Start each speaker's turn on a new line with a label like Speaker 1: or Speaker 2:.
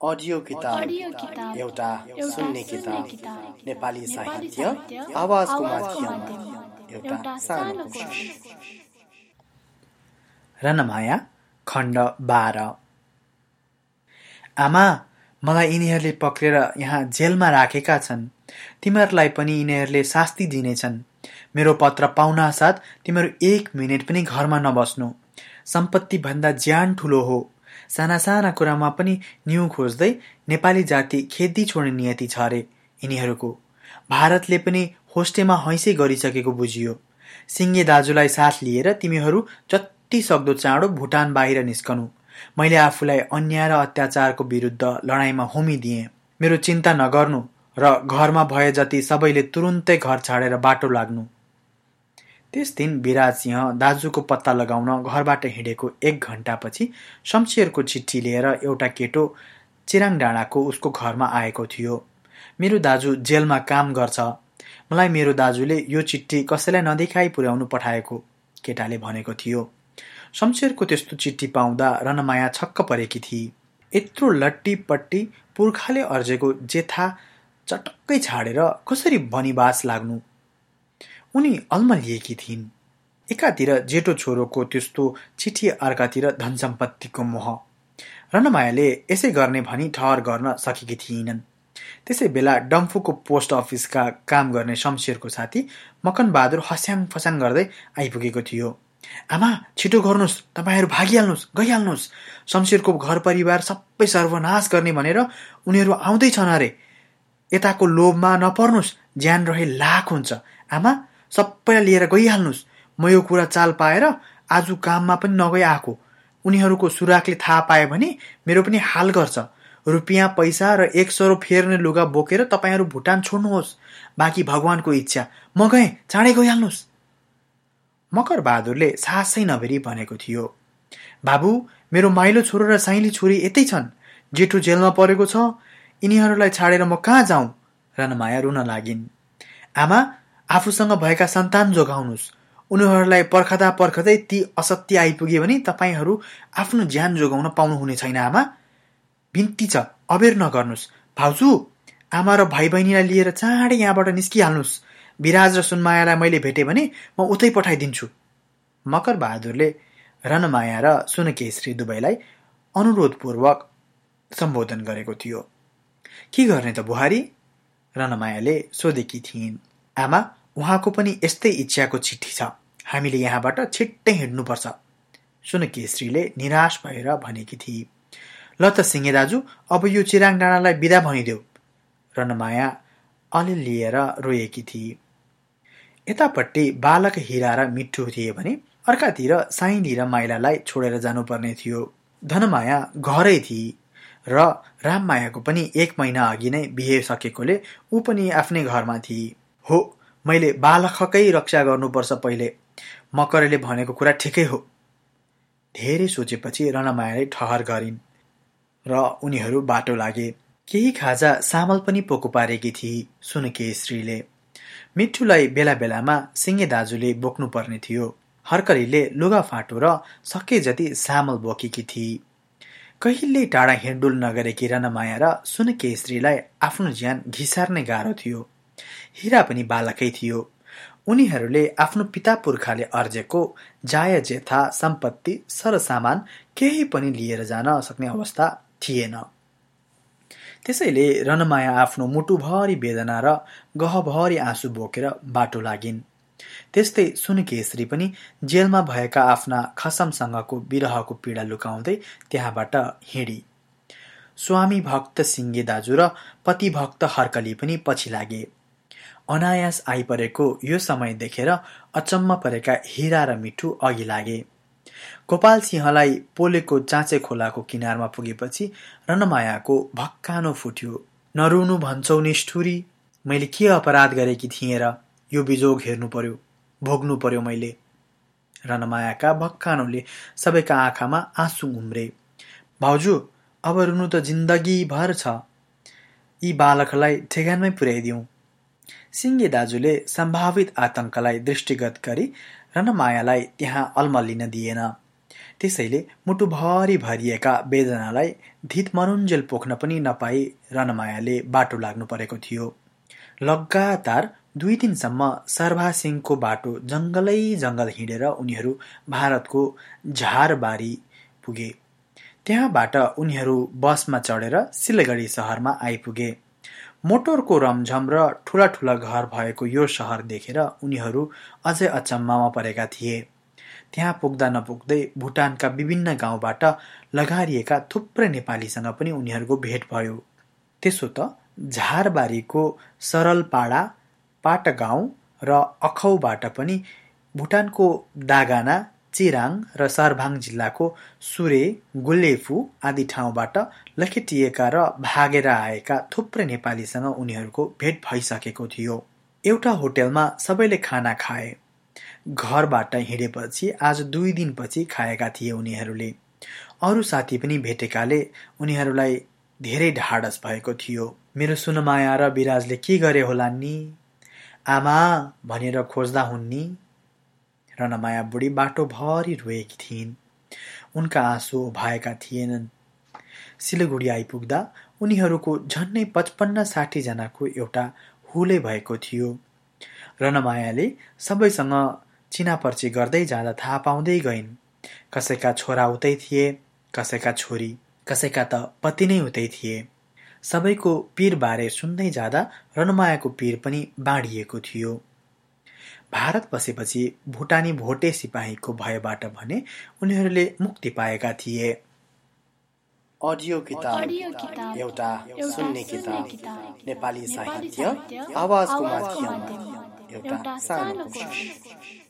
Speaker 1: Audio किताब। एउटा सुन्ने किताब। नेपाली साहित्य। आवाजको माध्यममा। एउटा सानो
Speaker 2: कोसिस
Speaker 3: रनमाया खण्ड बाह्र। आमा मलाई यिनीहरूले पक्रेर यहाँ जेलमा राखेका छन्। तिमीहरूलाई पनि यिनीहरूले शास्ति दिनेछन्। मेरो पत्र पाउनासाथ तिमीहरू एक मिनट पनि घरमा नबस्नु। सम्पत्तिभन्दा ज्यान ठुलो हो। साना साना कुरामा पनि न्यु खोज्दै नेपाली जाति खेदी छोड्ने नियति छ अरे यिनीहरूको। भारतले पनि होस्टेमा हैँसै गरिसकेको बुझियो। सिङ्गे दाजुलाई साथ लिएर तिमीहरू जति सक्दो चाँडो भुटान बाहिर निस्कनु। मैले आफूलाई अन्याय र अत्याचारको विरुद्ध लडाइँमा होमिदिएँ मेरो चिन्ता नगर्नु र घरमा भए जति सबैले तुरुन्तै घर छाडेर बाटो लाग्नु। त्यस दिन विराज सिंह दाजुको पत्ता लगाउन घरबाट हिँडेको एक घन्टापछि शमशेरको चिठी लिएर एउटा केटो चिराङ डाँडाको उसको घरमा आएको थियो। मेरो दाजु जेलमा काम गर्छ। मलाई मेरो दाजुले यो चिठी कसैलाई नदेखाई पुर्याउनु पठाएको केटाले भनेको थियो। शमशेरको त्यस्तो चिठी पाउँदा रनमाया छक्क परेकी थिए यत्रो लट्टीपट्टी पुर्खाले अर्जेको जेथा चटक्कै छाडेर कसरी बनिबास लाग्नु? उनी अल्मलिएकी थिइन्। एकातिर जेठो छोरोको त्यस्तो चिठी अर्कातिर धन सम्पत्तिको मोह। रनमायाले यसै गर्ने भनी ठहर गर्न सकेकी थिइनन्। त्यसै बेला डम्फुको पोस्ट अफिसका काम गर्ने शमशेरको साथी मकन बहादुर हस्याङ फस्याङ गर्दै आइपुगेको थियो। आमा छिटो गर्नुहोस्। तपाईँहरू भागिहाल्नुहोस् गइहाल्नुहोस्। शमशेरको घर परिवार सबै सर्वनाश गर्ने भनेर उनीहरू आउँदैछन् अरे। यताको लोभमा नपर्नुहोस्। ज्यान रहे लाख हुन्छ। आमा सबैलाई लिएर गइहाल्नुहोस् म यो कुरा चाल पाएर आज काममा पनि नगई आएको उनीहरूको सुराकले थाहा पायो भने मेरो पनि हाल गर्छ। रुपियाँ पैसा र एक सरो फेर्ने लुगा बोकेर तपाईँहरू भुटान छोड्नुहोस्। बाँकी भगवान्को इच्छा। म गएँ चाँडै गइहाल्नुहोस् मकर बहादुरले साहसै नभेरी भनेको थियो। बाबु मेरो माइलो छोरो र साइली छोरी यतै छन्। जेठो जेलमा परेको छ। यिनीहरूलाई छाडेर म कहाँ जाउँ रनमाया रुन लागिन्। आमा आफूसँग भएका सन्तान जोगाउनुहोस् उनीहरूलाई पर्खदा पर्खदै ती असत्य आइपुगे भने तपाईँहरू आफ्नो ज्यान जोगाउन पाउनुहुने छैन आमा। बिन्ती छ अबेर नगर्नुहोस् भाउजू आमा र भाइ बहिनीलाई लिएर चाँडै यहाँबाट निस्किहाल्नुहोस् विराज र सुनमायालाई मैले भेटेँ भने म उतै पठाइदिन्छु। मकर बहादुरले रनमाया र सुनकेश्री दुवैलाई अनुरोधपूर्वक सम्बोधन गरेको थियो। के गर्ने त बुहारी रनमायाले सोधेकी थिइन्। आमा उहाँको पनि यस्तै इच्छाको चिठी छ। हामीले यहाँबाट छिट्टै हिँड्नुपर्छ। सुनकेश्रीले निराश भएर भनेकी थिए ल त सिंहे दाजु अब यो चिराङ डाँडालाई बिदा भनिदेऊ। रनमाया अलि लिएर रोएकी थिए यतापट्टि बालक हिरा र मिठो थिए भने अर्कातिर साइली र माइलालाई छोडेर जानुपर्ने थियो। धनमाया घरै थिए र राममायाको पनि एक महिना अघि नै बिहे सकेकोले ऊ पनि आफ्नै घरमा थिए हो मैले बालककै रक्षा गर्नुपर्छ पहिले। मकरले भनेको कुरा ठिकै हो। धेरै सोचेपछि रणमायाले ठहर गरिन् र उनीहरू बाटो लागे। केही खाजा सामल पनि पोको पारेकी थिए सुनकेश्रीले मिठुलाई बेला बेलामा सिङ्गे दाजुले बोक्नु पर्ने थियो। हर्करीले लुगा फाटो र सके जति सामल बोकेकी थिए कहिले टाढा हिँडुल नगरेकी रनमाया र सुनकेश्रीलाई आफ्नो ज्यान घिसार्ने गाह्रो थियो। हिरा पनि बालकै थियो। उनीहरूले आफ्नो पिता पुर्खाले अर्जेको जाय जेथा सम्पत्ति सरसामान केही पनि लिएर जान सक्ने अवस्था थिएन। त्यसैले रनमाया आफ्नो मुटुभरि वेदना र गहभरि आँसु बोकेर बाटो लागिन्। त्यस्तै सुनकेश्री पनि जेलमा भएका आफ्ना खसमसँगको विरहको पीडा लुकाउँदै त्यहाँबाट हिँडी। स्वामी भक्त सिङ्गे दाजु र पति भक्त हर्कली पनि पछि लागे। अनायास आइपरेको यो समय देखेर अचम्म परेका हिरा र मिठु अघि लागे। गोपाल सिंहलाई पोलेको चाँचे खोलाको किनारमा पुगेपछि रनमायाको भक्कानो फुट्यो। नरुनु भन्छौ निष्ठुरी मैले के अपराध गरेकी थिएँ र यो बिजोग हेर्नु पर्यो भोग्नु पर्यो मैले। रनमायाका भक्कानोले सबैका आँखामा आँसु उम्रे भाउजू अब रुनु त जिन्दगीभर छ। यी बालकलाई ठेगानमै पुर्याइदिउँ। सिङ्गे दाजुले सम्भावित आतंकलाई दृष्टिगत गरी रनमायालाई त्यहाँ अल्मलिन दिएन। त्यसैले मुटुभरि भरिएका वेदनालाई धित मनुन्जेल पोख्न पनि नपाई रनमायाले बाटो लाग्नु परेको थियो। लगातार दुई दिनसम्म सर्भा सिंहको बाटो जङ्गलै जङ्गल हिँडेर उनीहरू भारतको झारबारी पुगे। त्यहाँबाट उनीहरू बसमा चढेर सिलगढी सहरमा आइपुगे। मोटरको रमझम र ठुला ठुला घर भएको यो सहर देखेर उनीहरू अझै अचम्ममा परेका थिए। त्यहाँ पुग्दा नपुग्दै भुटानका विभिन्न गाउँबाट लगारिएका थुप्रै नेपालीसँग पनि उनीहरूको भेट भयो। त्यसो त झारबारीको सरलपाडा पाटगाउँ र अखौबाट पनि भुटानको दागाना चिराङ र सर्भाङ जिल्लाको सुरे गुलेफु आदि ठाउँबाट लखेटिएका र भागेर आएका थुप्रै नेपालीसँग उनीहरूको भेट भइसकेको थियो। एउटा होटेलमा सबैले खाना खाए। घरबाट हिँडेपछि आज दुई दिनपछि खाएका थिए उनीहरूले। अरू साथी पनि भेटेकाले उनीहरूलाई धेरै ढाडस भएको थियो। मेरो सुनमाया र विराजले के गरे होला नि? आमा भनेर खोज्दा हुन् रनमाया बुढी बाटोभरि रोएकी थिइन्। उनका आँसु भएका थिएनन्। सिलगढी आइपुग्दा उनीहरूको झन्नै पचपन्न साठीजनाको एउटा हुलै भएको थियो। रनमायाले सबैसँग चिनापर्ची गर्दै जाँदा थाहा पाउँदै गइन्। कसैका छोरा उतै थिए कसैका छोरी कसैका त पति नै उतै थिए। सबैको पिरबारे सुन्दै जाँदा रनमायाको पिर पनि बाँडिएको थियो। भारत बसेपछि भुटानी भोटे सिपाहीको भयबाट भने उनीहरूले मुक्ति पाएका थिए।
Speaker 1: अडियो किताब। एउटा सुन्ने किताब। नेपाली साहित्य। आवाजको माध्यममा। एउटा सानो कोसिस